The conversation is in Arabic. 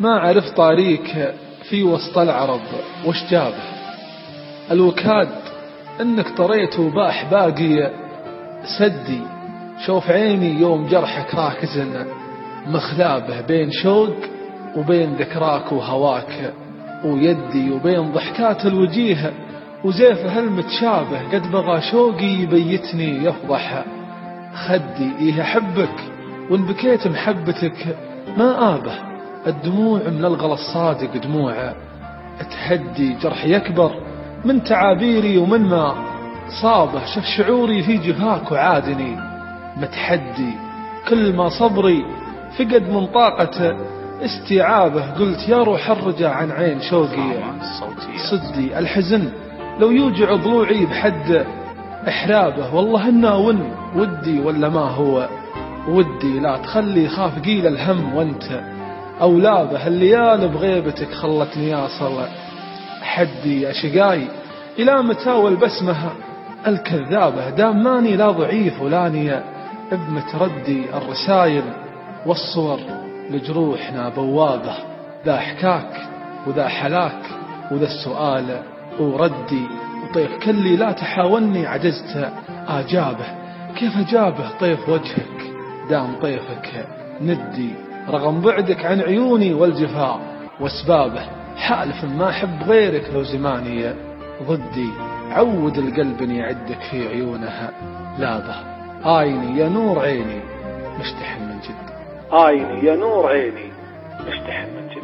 ما عرف طاريك في وسط العرب وش جابه. الوكاد إنك طريت وباح باقي سدي شوف عيني يوم جرحك راكز مخلابه بين شوق وبين ذكراك وهواك ويدي وبين ضحكات الوجيه وزيفه المتشابه قد بغى شوقي يبيتني يفضح. خدي إيه أحبك وإن بكيت محبتك ما آبه. الدموع من الغلا الصادق دموع تهدي جرحي يكبر من تعابيري ومن ما صابه شف شعوري في جفاك وعادني متحدي كل ما صبري فقد من طاقة استيعابه قلت يا روح الرجع عن عين شوقي. صدي الحزن لو يوجع ضلوعي بحد إحرابه والله إنا ون ودي ولا ما هو؟ ودي لا تخلي خاف قيل الهم وانت. أولابه الليال بغيبتك خلتني أصل حدي يا شقاي إلى متى والبسمة؟ الكذابة دام ماني لا ضعيف ولاني بمتردي الرسايل والصور لجروحنا بوابة. ذا حكاك وذا حلاك وذا السؤال وردي. وطيف كلي لا تحاولني عجزت. آجابه كيف أجابه طيف وجهك؟ دام طيفك ندي. رغم بعدك عن عيوني والجفاء واسبابه. حالف ما أحب غيرك لو زماني ضدي. عود القلب إن يعدك في عيونها. لاظه آيني يا نور عيني. مشتحن من جد آيني يا نور عيني. مشتحن من جد